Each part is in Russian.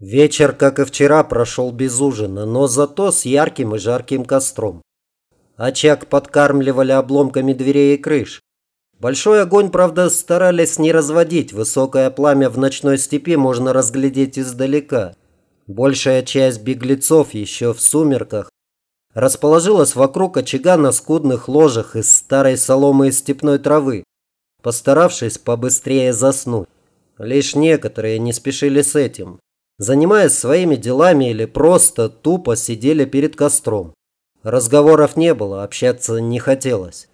Вечер, как и вчера, прошел без ужина, но зато с ярким и жарким костром. Очаг подкармливали обломками дверей и крыш. Большой огонь, правда, старались не разводить. Высокое пламя в ночной степи можно разглядеть издалека. Большая часть беглецов еще в сумерках расположилась вокруг очага на скудных ложах из старой соломы и степной травы, постаравшись побыстрее заснуть. Лишь некоторые не спешили с этим занимаясь своими делами или просто тупо сидели перед костром. Разговоров не было, общаться не хотелось.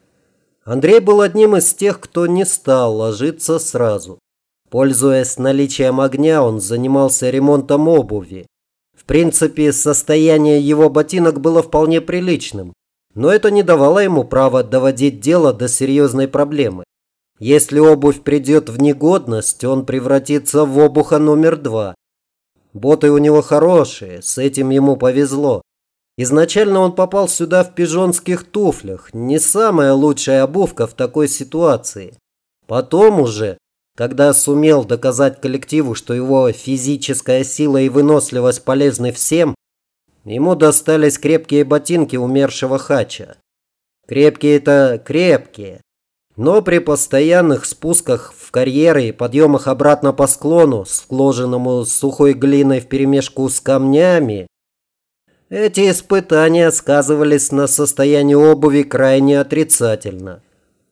Андрей был одним из тех, кто не стал ложиться сразу. Пользуясь наличием огня, он занимался ремонтом обуви. В принципе, состояние его ботинок было вполне приличным, но это не давало ему права доводить дело до серьезной проблемы. Если обувь придет в негодность, он превратится в обуха номер два, Боты у него хорошие, с этим ему повезло. Изначально он попал сюда в пижонских туфлях, не самая лучшая обувка в такой ситуации. Потом уже, когда сумел доказать коллективу, что его физическая сила и выносливость полезны всем, ему достались крепкие ботинки умершего хача. Крепкие-то крепкие, но при постоянных спусках в карьеры и подъемах обратно по склону, сложенному сухой глиной вперемешку с камнями, эти испытания сказывались на состоянии обуви крайне отрицательно.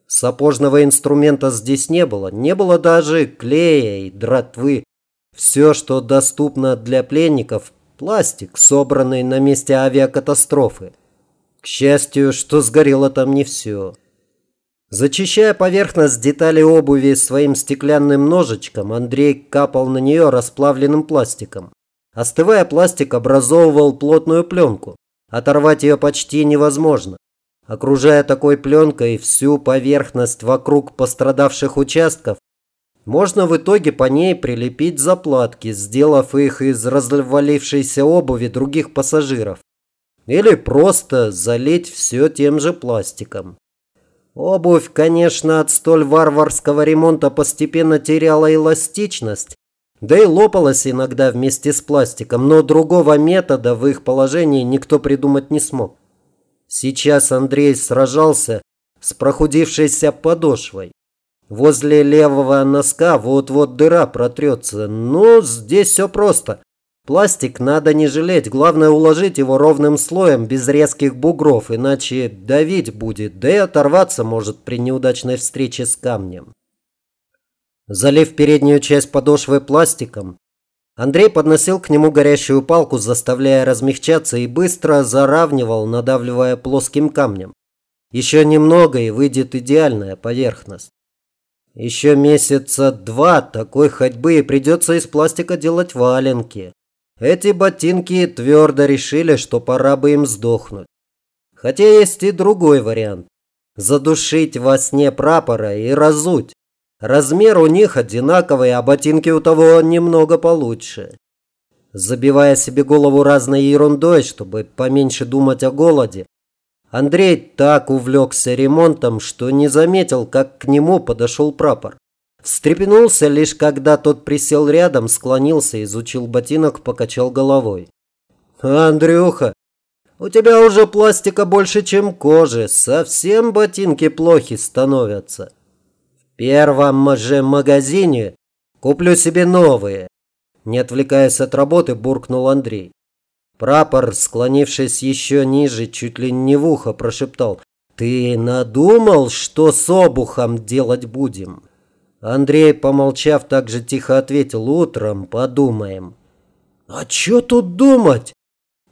Сапожного инструмента здесь не было, не было даже клея и дратвы. Все, что доступно для пленников – пластик, собранный на месте авиакатастрофы. К счастью, что сгорело там не все. Зачищая поверхность деталей обуви своим стеклянным ножичком, Андрей капал на нее расплавленным пластиком. Остывая, пластик образовывал плотную пленку. Оторвать ее почти невозможно. Окружая такой пленкой всю поверхность вокруг пострадавших участков, можно в итоге по ней прилепить заплатки, сделав их из развалившейся обуви других пассажиров. Или просто залить все тем же пластиком. Обувь, конечно, от столь варварского ремонта постепенно теряла эластичность, да и лопалась иногда вместе с пластиком, но другого метода в их положении никто придумать не смог. Сейчас Андрей сражался с прохудившейся подошвой. Возле левого носка вот-вот дыра протрется. Ну, здесь все просто. Пластик надо не жалеть, главное уложить его ровным слоем, без резких бугров, иначе давить будет, да и оторваться может при неудачной встрече с камнем. Залив переднюю часть подошвы пластиком, Андрей подносил к нему горящую палку, заставляя размягчаться и быстро заравнивал, надавливая плоским камнем. Еще немного и выйдет идеальная поверхность. Еще месяца два такой ходьбы и придется из пластика делать валенки. Эти ботинки твердо решили, что пора бы им сдохнуть. Хотя есть и другой вариант. Задушить во сне прапора и разуть. Размер у них одинаковый, а ботинки у того немного получше. Забивая себе голову разной ерундой, чтобы поменьше думать о голоде, Андрей так увлекся ремонтом, что не заметил, как к нему подошел прапор. Встрепенулся лишь когда тот присел рядом, склонился, изучил ботинок, покачал головой. «Андрюха, у тебя уже пластика больше, чем кожи. Совсем ботинки плохи становятся. В первом же магазине куплю себе новые». Не отвлекаясь от работы, буркнул Андрей. Прапор, склонившись еще ниже, чуть ли не в ухо, прошептал. «Ты надумал, что с обухом делать будем?» Андрей, помолчав, так же тихо ответил. Утром подумаем. А что тут думать?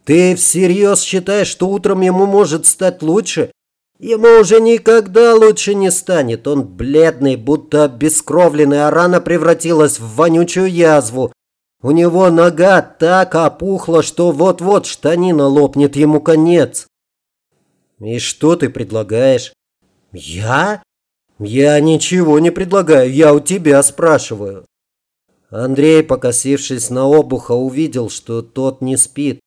Ты всерьез считаешь, что утром ему может стать лучше? Ему уже никогда лучше не станет. Он бледный, будто обескровленный, а рана превратилась в вонючую язву. У него нога так опухла, что вот-вот штанина лопнет, ему конец. И что ты предлагаешь? Я? «Я ничего не предлагаю, я у тебя спрашиваю». Андрей, покосившись на обуха, увидел, что тот не спит.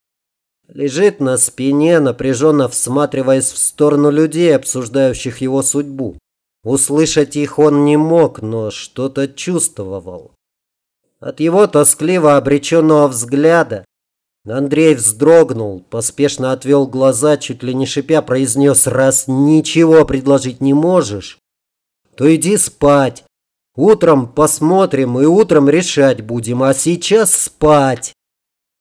Лежит на спине, напряженно всматриваясь в сторону людей, обсуждающих его судьбу. Услышать их он не мог, но что-то чувствовал. От его тоскливо обреченного взгляда Андрей вздрогнул, поспешно отвел глаза, чуть ли не шипя произнес «Раз ничего предложить не можешь, то иди спать. Утром посмотрим и утром решать будем, а сейчас спать».